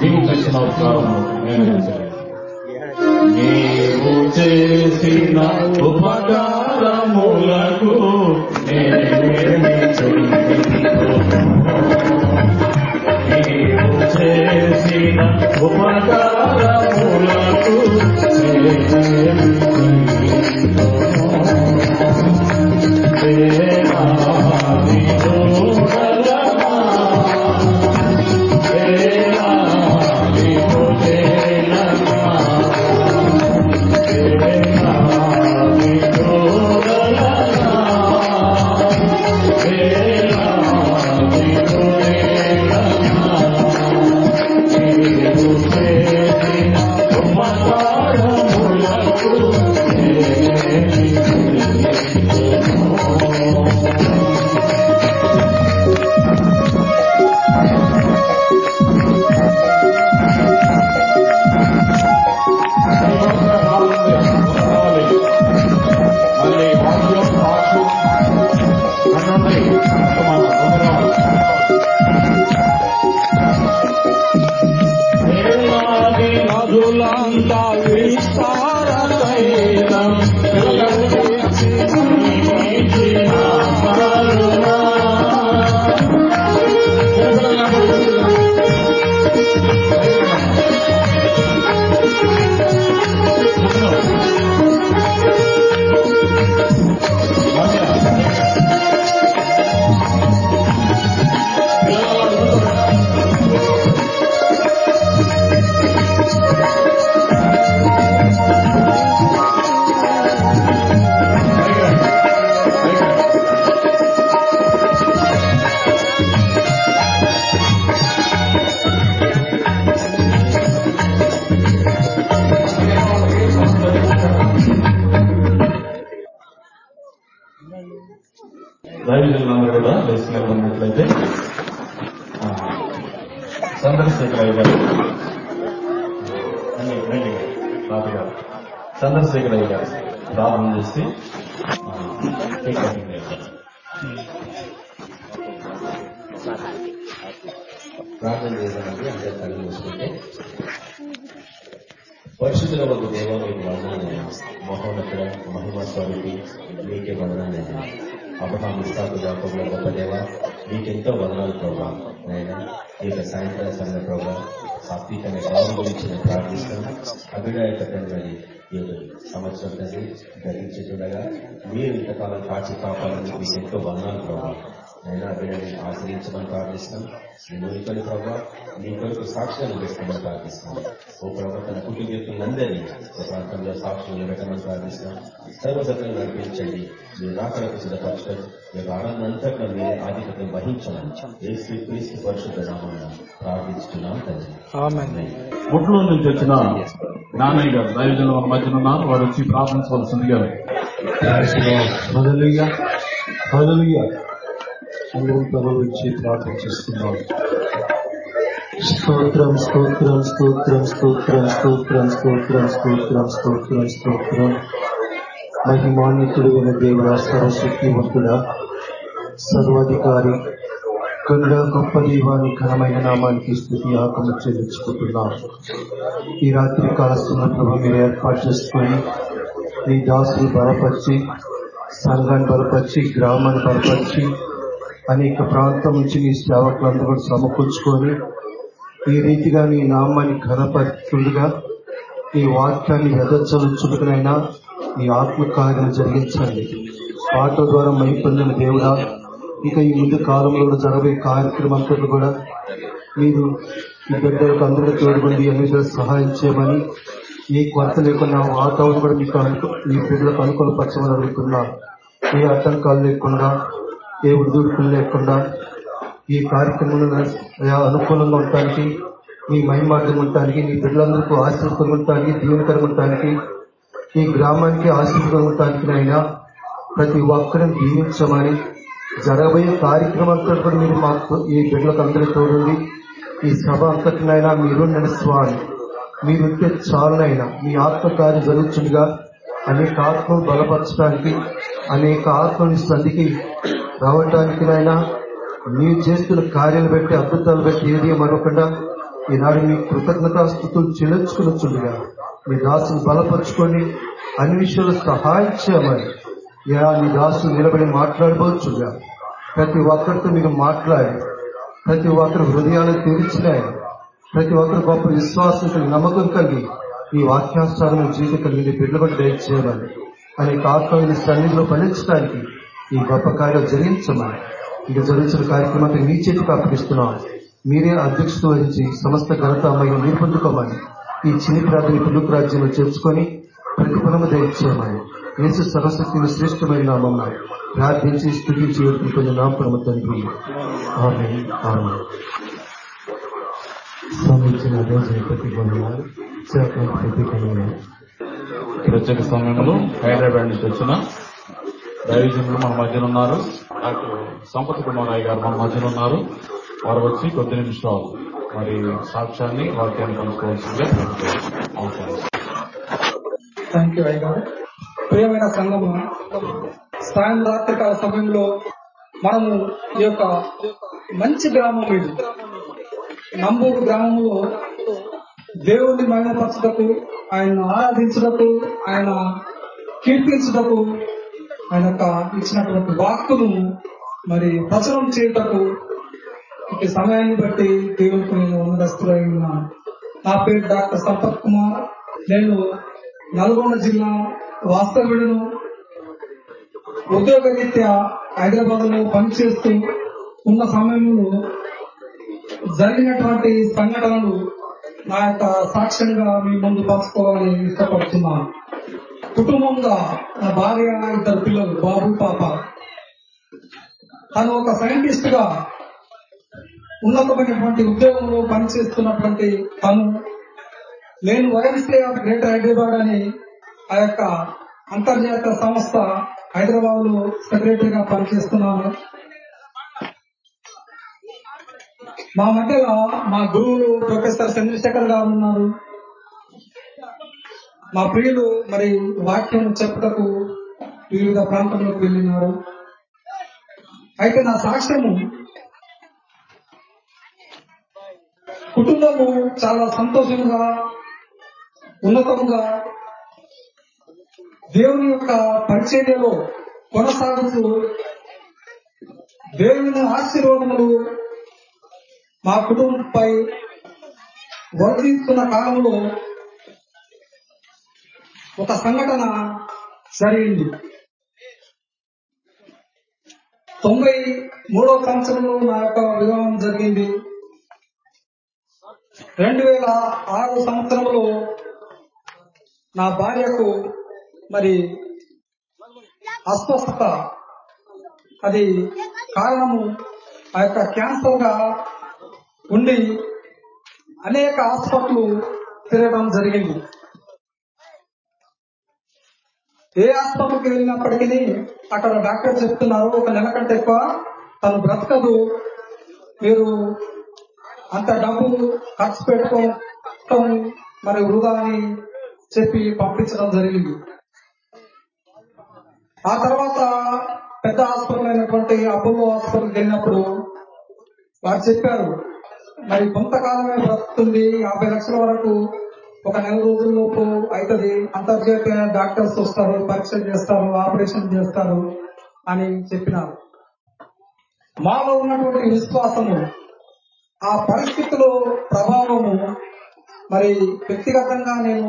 నీకు కలిసిన ఉపకారం నీవు చేసిన ఉపకారములకు నీవు చేసిన ఉపకారములకు ప్రారంభం చేసి ఆ, కేక్ కటింగ్ చేస్తారు. ప్రార్థన చేద్దామండి అందరూ కళ్ళు మూసుకుంటే పరిశుద్ధుల ఒక దేవ మీకు వందనాలు మహోన్నతుడ మహిమ స్వరూపి మీకే వందనాలు అబ్రహాం ఇస్తాకు జాకోబుల గొప్ప దేవ మీకెంతో వందనాలు ప్రభా నాయన ఈ యొక్క సాయంత్రం సమయ ప్రభా సాత్విక్ అనే భావం గురించి మేము ప్రార్థిస్తున్నాము అభిప్రాయపడండి సంవత్సరం తండ్రి ధరించుండగా మీరు ఇంతకాలం కాచి కాపాడని మీకు ఎంతో వందాలు ప్రభావం నైనా అభినయని ఆశ్రయించమని ప్రార్థిస్తాం మీ నూరికొని ప్రభావ మీ కొరకు సాక్ష్యాలు వేస్తామని ప్రార్థిస్తాం ఓ ప్రభావ తన కుటుంబీకులందరినీ ఒక ప్రాంతంలో సాక్ష్యం పెట్టమని ప్రార్థిస్తాం సర్వసత్వం నడిపించండి. మీరు రాకడకు సిద్ధపరచడం. మీ యొక్క ఆనందం అంతట్లో మీరే ఆధిపత్యం వహించమని యేసు క్రీస్తు పరిశుద్ధ నామమున ప్రార్థించుతున్నాం తండ్రి. ముట్లూరు నుంచి వచ్చిన నానయ్య గారు దైవజనులు మన మధ్యన ఉన్నారు. వారు వచ్చి ప్రార్థించవలసిందిగా. హల్లెలూయా హల్లెలూయా ప్రార్థన చేస్తున్నాం. స్తోత్రం స్తోత్రం స్తోత్రం స్తోత్రం స్తోత్రం స్తోత్రం స్తోత్రం స్తోత్రం స్తోత్రం. మహిమాన్వితుడు అయిన దేవుడా సర్వశక్తివంతుడా సర్వాధికారి కనుడ గొప్ప దీవాని ఘనమైన నామానికి స్థుతి ఆకము చెల్లించుకుంటున్నాం. ఈ రాత్రి కాల ప్రభు మీరు ఏర్పాటు చేసుకొని నీ దాసులు బలపరిచి సంఘాన్ని బలపరిచి గ్రామాన్ని బలపరిచి అనేక ప్రాంతం నుంచి నీ సేవకులందరూ కూడా సమకూర్చుకొని ఈ రీతిగా నీ నామాన్ని ఘనపరుతుండగా నీ వాక్యాన్ని వెదచ్చలుచుకునైనా నీ ఆత్మకార్యం జరిగించండి. పాటల ద్వారా మైపొందిన దేవుడా ఇక ఈ ముందు కాలంలో కూడా జరగే కార్యక్రమంతో కూడా మీరు ఈ బిడ్డలకు అందరూ తోడుకుండి అన్ని సహాయం చేయమని ఏ కొరత లేకుండా వాతావరణం కూడా మీకు అనుకూ మీ బిడ్డలకు అనుకూలపరచమని అడుగుతున్నా. ఏ ఆటంకాలు లేకుండా ఏ ఉడుదుడుకులు లేకుండా ఈ కార్యక్రమంలో అనుకూలంగా ఉండటానికి మీ మహిమార్థం ఉండటానికి మీ బిడ్డలందరికీ ఆశీర్వదం ఉండటానికి దీవెనకరం ఉండటానికి ఈ గ్రామానికి ఆశీర్వదం ఉండటానికి నైనా ప్రతి ఒక్కరిని దీవించమని జరగబోయే కార్యక్రమంతో కూడా మీరు మాకు ఈ బిడ్డలకు అందరూ తోడుండి ఈ సభ అంతటినైనా మీరు నడుస్తాను మీరుంటే చాలనైనా మీ ఆత్మకార్యం జరుగుతుండగా అనేక ఆత్మను బలపరచడానికి అనేక ఆత్మని సంధికి రావటానికి నాయన మీరు చేస్తున్న కార్యాలు బట్టి అద్భుతాలు బట్టి ఏది మరొకకుండా ఈనాడు మీ కృతజ్ఞతాస్థుతులు చెల్లించుకునొచ్చుండగా మీ దాసును బలపరుచుకొని అన్ని విషయాలు సహాయం చేయమని ఇలా మీ దాసులు నిలబడి మాట్లాడబోచుగా ప్రతి ఒక్కరితో మీకు మాట్లాడి ప్రతి ఒక్కరి హృదయాలు తెరిచినాయి ప్రతి ఒక్కరు గొప్ప విశ్వాసం కలిగి నమ్మకం కలిగి ఈ వాక్యానుసారం జీవితం కలిగి బిడ్డబడి దయచేయమని అనేక ఆత్మని సన్నిధిలో ఫలించడానికి ఈ గొప్ప కార్యం జరిగించమని. ఇది జరిగించిన కార్యక్రమాన్ని మీ చేతికి అప్పగిస్తున్నాం మీరే అధ్యక్షత వహించి సమస్త ఘనత అమ్మాయి మీరు పొందుకోమని. ఈ చిన్ని ప్రార్థన పిలుపు రాజ్యంలో చేర్చుకొని ప్రతిఫలము దయచేయమని. యేసు సరస్వతిని శ్రేష్టమైన నామమ్మ ప్రార్థించి స్థుతించి వేడుకుంటున్న నామపరమ తండ్రి. ఆమె ఆమె స్వామించిన రోజు ప్రతి ప్రత్యేక సమయంలో హైదరాబాద్ నుంచి వచ్చిన దైవజనులు మన మధ్యన ఉన్నారు. డాక్టర్ సంపత్ కుమార్ రాయ్ గారు మన మధ్యన ఉన్నారు. వారు వచ్చి కొద్ది నిమిషాలు మరి సాక్ష్యాన్ని వాక్యాన్ని పంచుకోవాల్సిందిగా థ్యాంక్ యూ అయ్య ప్రియమైన సంఘము సాయం రాత్రికాల సమయంలో మనము ఈ యొక్క మంచి గ్రామం ఇది నంబూరు గ్రామంలో దేవుణ్ణి మహిమపరచుటకు ఆయన ఆరాధించుటకు ఆయన కీర్తించుటకు ఆయన యొక్క ఇచ్చినటువంటి వాక్కును మరి ప్రచురం చేయుటకు ఈ సమయాన్ని బట్టి దేవునికి నేను ఉన్నదస్తులై ఉన్నాను నా పేరు డాక్టర్ సంపత్ కుమార్. నేను నల్గొండ జిల్లా వాస్తవ్యుడును. ఉద్యోగరీత్యా హైదరాబాద్లో పనిచేస్తూ ఉన్న సమయంలో జరిగినటువంటి సంఘటనలు నా యొక్క సాక్ష్యంగా మీ ముందు పంచుకోవాలని ఇష్టపడుతున్నాను. కుటుంబంగా నా భార్య ఇద్దరు పిల్లలు బాబు పాప. తను ఒక సైంటిస్ట్గా ఉన్నతమైనటువంటి ఉద్యోగంలో పనిచేస్తున్నటువంటి తను నేను వైఎస్ఏ ఆఫ్ గ్రేటర్ హైదరాబాద్ అని ఆ యొక్క అంతర్జాతీయ సంస్థ హైదరాబాద్లో సెక్రటరీగా పనిచేస్తున్నాను. మా మధ్యలో మా గురువులు ప్రొఫెసర్ చంద్రశేఖర్ గారు ఉన్నారు. మా ప్రియులు మరి వాక్యం చెప్పటకు వివిధ ప్రాంతంలోకి వెళ్ళినారు. అయితే నా సాక్ష్యము కుటుంబము చాలా సంతోషంగా ఉన్నతంగా దేవుని యొక్క పరిచర్యలో కొనసాగుతూ దేవుని ఆశీర్వాదములు మా కుటుంబంపై వర్ధిస్తున్న కాలంలో ఒక సంఘటన జరిగింది. తొంభై మూడో సంవత్సరంలో నా యొక్క వివాహం జరిగింది. రెండు వేల ఆరు సంవత్సరంలో నా భార్యకు మరి అస్వస్థత. అది కారణము ఆ యొక్క క్యాన్సర్గా ఉండి అనేక హాస్పిటల్ తిరగడం జరిగింది. ఏ ఆస్పత్రికి వెళ్ళినప్పటికీ అక్కడ డాక్టర్ చెప్తున్నారు ఒక నెల కంటే ఎక్కువ తను బ్రతకదు. మీరు అంత డబ్బు ఖర్చు పెట్టుకోవటం మరి వృధా అని చెప్పి పంపించడం జరిగింది. ఆ తర్వాత పెద్ద హాస్పిటల్ అయినటువంటి అపోలో హాస్పిటల్కి వెళ్ళినప్పుడు వారు చెప్పారు మరి కొంతకాలమే బ్రతుకుతుంది యాభై లక్షల వరకు ఒక నెల రోజుల్లోపు అవుతుంది అంతర్జాతీయ డాక్టర్స్ వస్తారు పరీక్షలు చేస్తారు ఆపరేషన్ చేస్తారు అని చెప్పినారు. మాలో ఉన్నటువంటి విశ్వాసము ఆ పరిస్థితిలో ప్రభావము మరి వ్యక్తిగతంగా నేను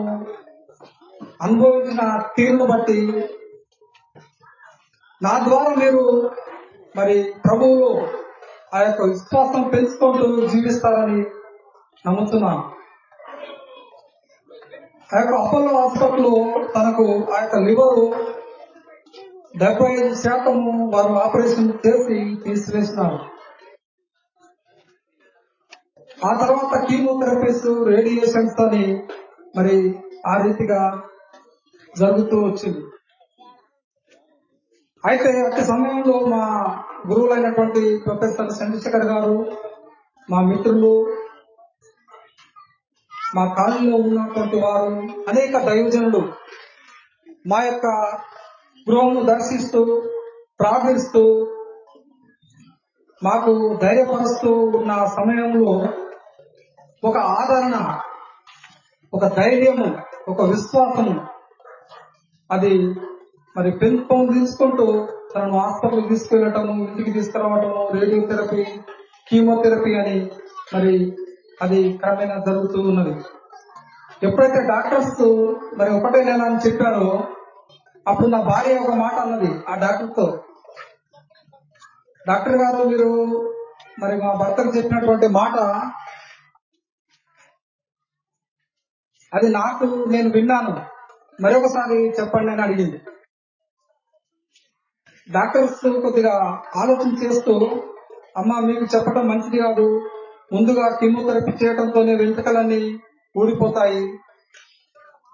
అనుభవించిన తీరును బట్టి నా ద్వారా మీరు మరి ప్రభువు ఆ యొక్క విశ్వాసం పెంచుకుంటూ జీవిస్తారని నమ్ముతున్నాను. ఆ యొక్క అపోలో హాస్పిటల్ తనకు ఆ యొక్క లివర్ డెబ్బై ఐదు శాతము వారు ఆపరేషన్ చేసి తీసివేసినారు ఆ తర్వాత కీమోథెరపీస్ రేడియేషన్స్ అని మరి ఆ రీతిగా జరుగుతూ వచ్చింది. అయితే అట్టి సమయంలో మా గురువులైనటువంటి ప్రొఫెసర్ చంద్రశేఖర్ గారు మా మిత్రులు మా కాలనీలో ఉన్నటువంటి వారు అనేక దైవజనులు మా యొక్క గృహము దర్శిస్తూ ప్రార్థిస్తూ మాకు ధైర్యపరుస్తూ ఉన్న సమయంలో ఒక ఆదరణ ఒక ధైర్యము ఒక విశ్వాసము అది మరి పెంపొందించుకుంటూ తీసుకుంటూ తనను హాస్పిటల్ తీసుకెళ్ళటము ఇంటికి తీసుకురావటము రేడియోథెరపీ కీమోథెరపీ అని మరి అది క్రమేణా జరుగుతూ ఉన్నది. ఎప్పుడైతే డాక్టర్స్ మరి ఒకటే నెల అని చెప్పారో అప్పుడు నా భార్య ఒక మాట అన్నది ఆ డాక్టర్తో. డాక్టర్ గారు మీరు మరి మా భర్తకు చెప్పినటువంటి మాట అది నాకు నేను విన్నాను. మరొకసారి చెప్పండి అని అడిగింది. డాక్టర్స్ కొద్దిగా ఆలోచన చేస్తూ అమ్మ మీకు చెప్పడం మంచిది కాదు. ముందుగా కీమోథెరపీ చేయడంతోనే వెంట్రుకలన్నీ ఊడిపోతాయి.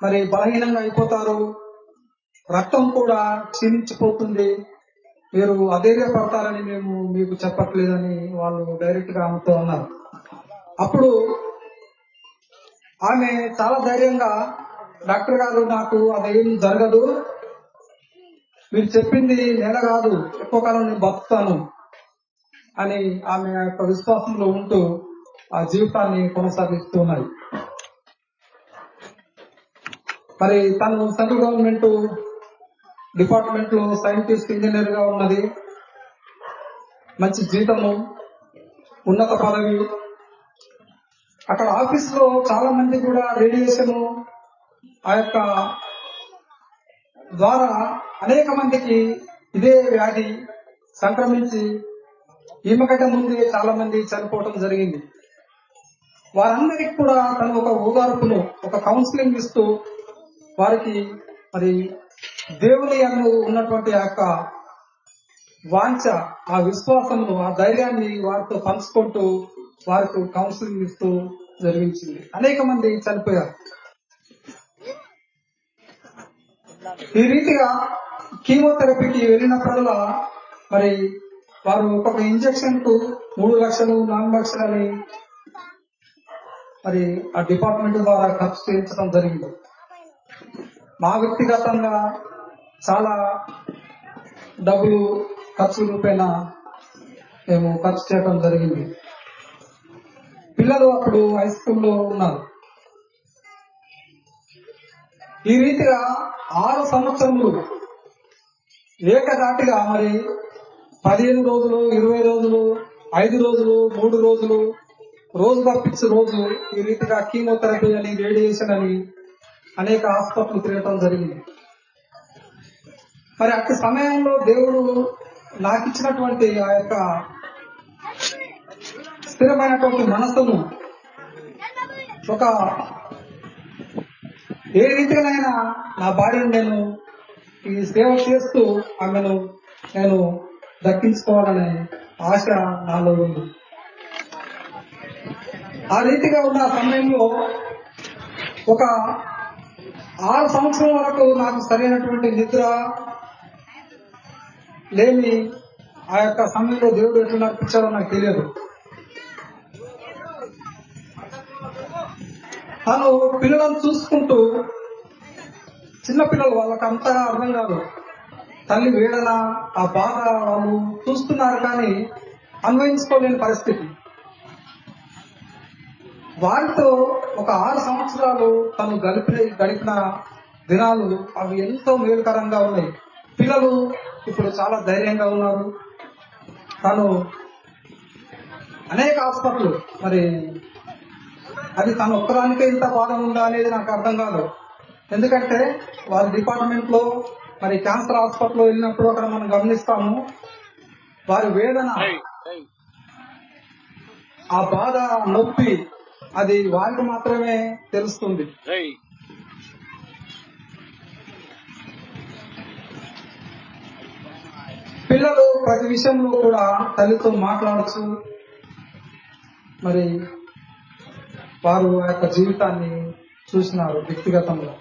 మరి బలహీనంగా అయిపోతారు. రక్తం కూడా క్షీణించిపోతుంది. మీరు అధైర్యపడతారని మేము మీకు చెప్పట్లేదని వాళ్ళు డైరెక్ట్గా ఆమెతో అన్నారు. అప్పుడు ఆమె చాలా ధైర్యంగా డాక్టర్ గారు నాకు అదేం జరగదు. మీరు చెప్పింది నెల కాదు ఎక్కువ కాలం నేను బతుకుతాను అని ఆమె ఆ యొక్క విశ్వాసంలో ఉంటూ ఆ జీవితాన్ని కొనసాగిస్తున్నాయి. మరి తను సెంట్రల్ గవర్నమెంట్ డిపార్ట్మెంట్లో సైంటిస్ట్ ఇంజనీర్గా ఉన్నది. మంచి జీతము ఉన్నత పదవి. అక్కడ ఆఫీస్లో చాలా మంది కూడా రేడియేషన్ ఆ యొక్క ద్వారా అనేక మందికి ఇదే వ్యాధి సంక్రమించి ఈమె కంటే ముందే చాలా మంది చనిపోవటం జరిగింది. వారందరికి కూడా తను ఒక ఓదార్పును ఒక కౌన్సిలింగ్ ఇస్తూ వారికి మరి దేవుని అను ఉన్నటువంటి ఆ యొక్క వాంఛ ఆ విశ్వాసమును ఆ ధైర్యాన్ని వారితో పంచుకుంటూ వారికి కౌన్సిలింగ్ ఇస్తూ జరిగించింది. అనేక మంది చనిపోయారు. ఈ రీతిగా కీమోథెరపీకి వెళ్ళినప్పుడల్లా మరి వారు ఒక్కొక్క ఇంజక్షన్కు మూడు లక్షలు నాలుగు లక్షలని మరి ఆ డిపార్ట్మెంట్ ద్వారా ఖర్చు చేయించడం జరిగింది. మా వ్యక్తిగతంగా చాలా డబ్బులు ఖర్చులు పైన మేము ఖర్చు చేయడం జరిగింది. పిల్లలు అప్పుడు హై స్కూల్లో ఉన్నారు. ఈ రీతిగా ఆరు సంవత్సరములు ఏకదాటిగా మరి పదిహేను రోజులు ఇరవై రోజులు ఐదు రోజులు మూడు రోజులు రోజు తప్పించి రోజు ఈ రీతిగా కీమోథెరపీ అని రేడియేషన్ అని అనేక హాస్పిటల్ తిరగటం జరిగింది. మరి అట్టి సమయంలో దేవుడు నాకు ఇచ్చినటువంటి ఆ యొక్క స్థిరమైనటువంటి మనస్సును ఒక ఏ రీతిగానైనా నా భార్యను నేను ఈ సేవ చేస్తూ ఆమెను నేను దక్కించుకోవాలనే ఆశ నాలో ఉంది. ఆ రీతిగా ఉన్న సమయంలో ఒక ఆరు సంవత్సరం వరకు నాకు సరైనటువంటి నిద్ర లేని ఆ యొక్క సమయంలో దేవుడు ఎట్లా నడిపించాడో నాకు తెలియదు. తను పిల్లలను చూసుకుంటూ చిన్న పిల్లలు వాళ్ళకి అంతగా అర్థం కాదు. తల్లి వేడన ఆ బాధ వాళ్ళు చూస్తున్నారు కానీ అన్వయించుకోలేని పరిస్థితి. వారితో ఒక ఆరు సంవత్సరాలు తను గడిపి గడిపిన దినాలు అవి ఎంతో మేలుకరంగా ఉన్నాయి. పిల్లలు ఇప్పుడు చాలా ధైర్యంగా ఉన్నారు. తను అనేక హాస్పిటల్ మరి అది తను ఒక్కదానికే ఇంత బాధ ఉందా అనేది నాకు అర్థం కాదు. ఎందుకంటే వాళ్ళ డిపార్ట్మెంట్లో మరి క్యాన్సర్ హాస్పిటల్ వెళ్ళినప్పుడు అక్కడ మనం గమనిస్తాము వారి వేదన ఆ బాధ నొప్పి అది వారికి మాత్రమే తెలుస్తుంది. పిల్లలు ప్రతి విషయంలో కూడా తల్లితో మాట్లాడచ్చు. మరి వారు ఆ యొక్క జీవితాన్ని చూసినారు వ్యక్తిగతంగా.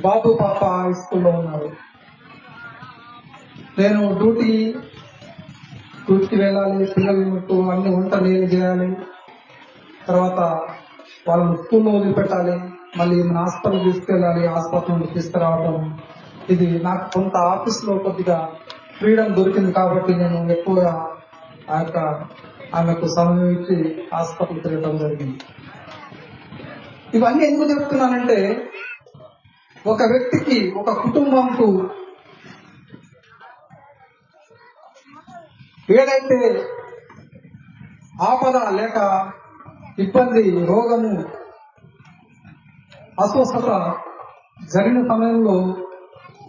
బాబు పాప హై స్కూల్లో ఉన్నారు. నేను డ్యూటీ డ్యూటీకి వెళ్ళాలి పిల్లలకు అన్ని వంట నేను చేయాలి. తర్వాత వాళ్ళని స్కూల్లో వదిలిపెట్టాలి మళ్ళీ మన హాస్పిటల్ తీసుకెళ్ళాలి హాస్పిటల్ నుండి తీసుకురావడం ఇది నాకు కొంత ఆఫీస్లో కొద్దిగా ఫ్రీడమ్ దొరికింది కాబట్టి నేను ఎక్కువగా ఆ యొక్క ఆమెకు సమయం ఇచ్చి హాస్పిటల్ తిరగడం జరిగింది. ఇవన్నీ ఎందుకు చెప్తున్నానంటే ఒక వ్యక్తికి ఒక కుటుంబంకు ఏదైతే ఆపద లేక ఇబ్బంది రోగము అస్వస్థత జరిగిన సమయంలో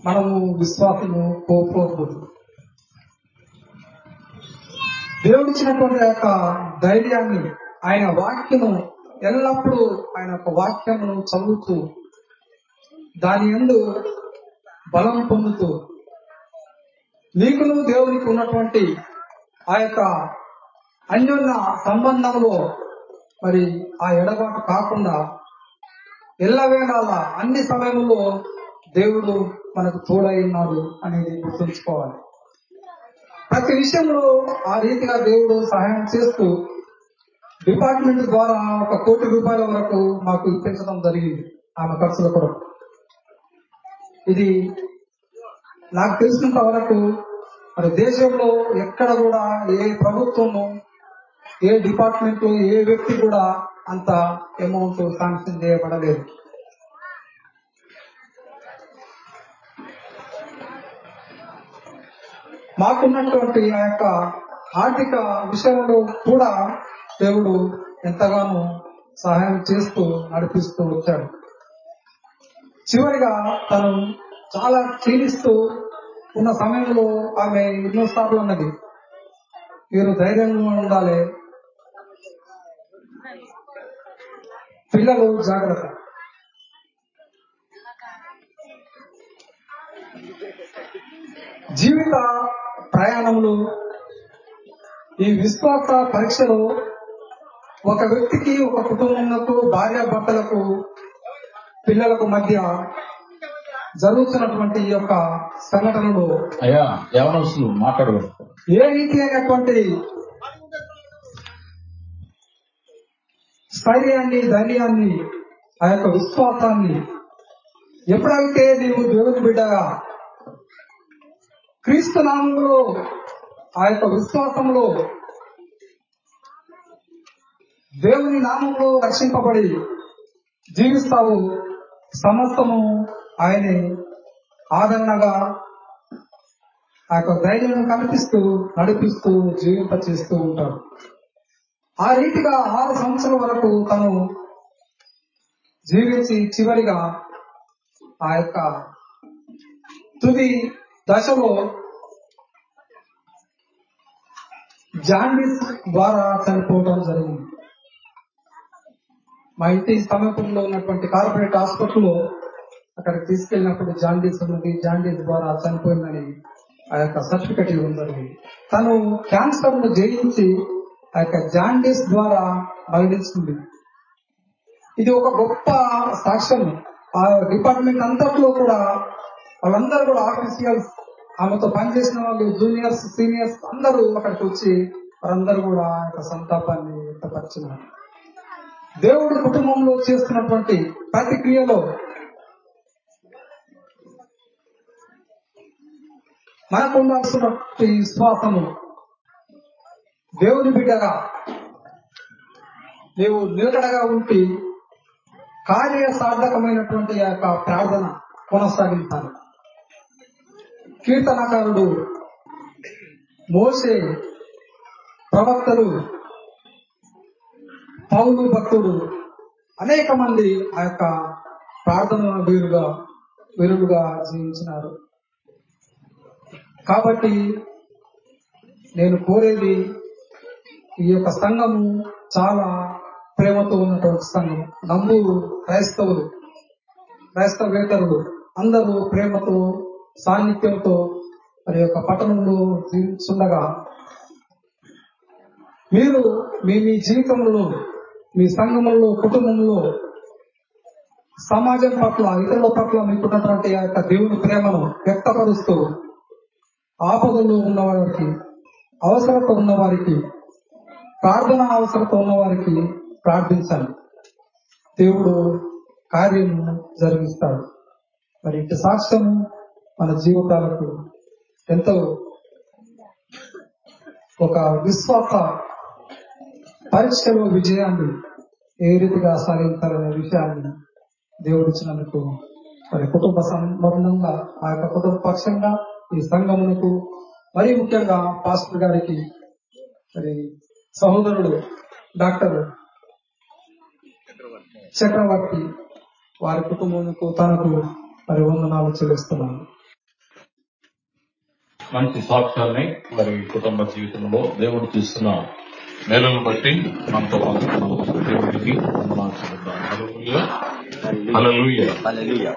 మనము విశ్వాసము కోల్పోకూడదు దేవుడిచ్చినటువంటి ఆ యొక్క ధైర్యాన్ని ఆయన వాక్యము ఎల్లప్పుడూ ఆయన యొక్క వాక్యమును చదువుతూ దాని ఎందు బలం పొందుతూ నీకును దేవునికి ఉన్నటువంటి ఆ యొక్క అన్యోన్య సంబంధంలో మరి ఆ ఎడబాటు కాకుండా ఎల్లవేళలా అన్ని సమయంలో దేవుడు మనకు తోడై ఉన్నాడు అనేది గుర్తుంచుకోవాలి. ప్రతి విషయంలో ఆ రీతిగా దేవుడు సహాయం చేస్తూ డిపార్ట్మెంట్ ద్వారా ఒక కోటి రూపాయల వరకు మాకు ఇప్పించడం జరిగింది. ఆమె ఖర్చుల కొరకు ఇది నాకు తెలిసినంత వరకు మరి దేశంలో ఎక్కడ కూడా ఏ ప్రభుత్వము ఏ డిపార్ట్మెంట్ ఏ వ్యక్తి కూడా అంత అమౌంట్ శాంక్షన్ చేయబడలేదు. మాకున్నటువంటి ఆ యొక్క ఆర్థిక విషయంలో కూడా దేవుడు ఎంతగానో సహాయం చేస్తూ నడిపిస్తూ వచ్చాడు. చివరిగా తను చాలా క్షీణిస్తూ ఉన్న సమయంలో ఆమె ఎన్నోసార్లు ఉన్నది మీరు ధైర్యంగా ఉండాలి పిల్లలు జాగ్రత్త. జీవిత ప్రయాణంలో ఈ విశ్వాస పరీక్షలో ఒక వ్యక్తికి ఒక కుటుంబంకు భార్య భర్తలకు పిల్లలకు మధ్య జరుగుతున్నటువంటి ఈ యొక్క సంఘటనలో అయ్యా యవనస్తులు మాట్లాడకూడదు ఏ రీతి అయినటువంటి స్థైర్యాన్ని ధైర్యాన్ని ఆ యొక్క విశ్వాసాన్ని ఎప్పుడైతే నీవు దేవుని బిడ్డగా క్రీస్తు నామంలో ఆ యొక్క విశ్వాసంలో దేవుని నామంలో రక్షింపబడి జీవిస్తావు. సమస్తము ఆయనే ఆదరణగా ఆ యొక్క ధైర్యం కల్పిస్తూ నడిపిస్తూ జీవింపచేస్తూ ఉంటారు ఆ రీతిగా ఆరు సంవత్సరాల వరకు తను జీవించి చివరిగా ఆ యొక్క తుది దశలో జాండీస్ ద్వారా చనిపోవడం జరిగింది. మా ఇంటి సమీపంలో ఉన్నటువంటి కార్పొరేట్ హాస్పిటల్లో అక్కడికి తీసుకెళ్ళినప్పుడు జాండీస్ ఉన్నది జాండీస్ ద్వారా చనిపోయిందని ఆ యొక్క సర్టిఫికెట్ ఇవ్వడం జరిగింది. తను క్యాన్సర్ను జయించి ఆ యొక్క జాండీస్ ద్వారా మరణించింది ఇది ఒక గొప్ప సాక్ష్యం ఆ డిపార్ట్మెంట్ అంతట్లో కూడా వాళ్ళందరూ కూడా ఆఫీసియల్స్ ఆమెతో పనిచేసిన వాళ్ళు జూనియర్స్ సీనియర్స్ అందరూ అక్కడికి వచ్చి వారందరూ కూడా ఆ యొక్క సంతాపాన్ని వ్యక్తపరిచినారు. దేవుడి కుటుంబంలో చేస్తున్నటువంటి ప్రతిక్రియలో మనకు ఉండాల్సినటువంటి విశ్వాసము దేవుని బిడ్డగా నీవు నిలకడగా ఉండి కార్య సార్థకమైనటువంటి ఆ యొక్క ప్రార్థన కొనసాగించాలి. కీర్తనకారుడు మోసే ప్రవక్తలు పౌలు భక్తుడు అనేక మంది ఆ యొక్క ప్రార్థన వీరుగా వీరులుగా జీవించినారు. కాబట్టి నేను కోరేది ఈ యొక్క సంఘము చాలా ప్రేమతో ఉన్నటువంటి సంఘం నమ్మూరు క్రైస్తవులు క్రైస్తవేతరులు అందరూ ప్రేమతో సాన్నిధ్యంతో మరి యొక్క పట్టణంలో జీవిస్తుండగా మీరు మీ మీ జీవితంలో మీ సంఘములో కుటుంబంలో సమాజం పట్ల ఇతరుల పట్ల మీకున్నటువంటి ఆ యొక్క దేవుని ప్రేమను వ్యక్తపరుస్తూ ఆపదలో ఉన్న వారికి అవసరత ఉన్న వారికి ప్రార్థన అవసరత ఉన్న వారికి ప్రార్థించాలి. దేవుడు కార్యము జరిగిస్తాడు. మరి ఇటు సాక్ష్యము మన జీవితాలకు ఎంతో ఒక విశ్వాస పరీక్షలో విజయాన్ని ఏ రీతిగా సాధించాలనే విషయాన్ని దేవుడిచ్చినందుకు మరి కుటుంబ సంబంధంగా ఆ యొక్క కుటుంబ పక్షంగా ఈ సంఘమునకు మరీ ముఖ్యంగా పాస్టర్ గారికి మరి సహోదరుడు డాక్టర్ చక్రవర్తి వారి కుటుంబంకు తనకు మరి వందనాలు చెల్లిస్తున్నాను మంచి సాక్ష్యాన్ని మరి కుటుంబ జీవితంలో దేవుడు చూస్తున్న మేలను బట్టి మనతో పంచుకున్న దేవుడికి వందనాలు చెల్లిద్దాం హల్లెలూయా. హల్లెలూయా.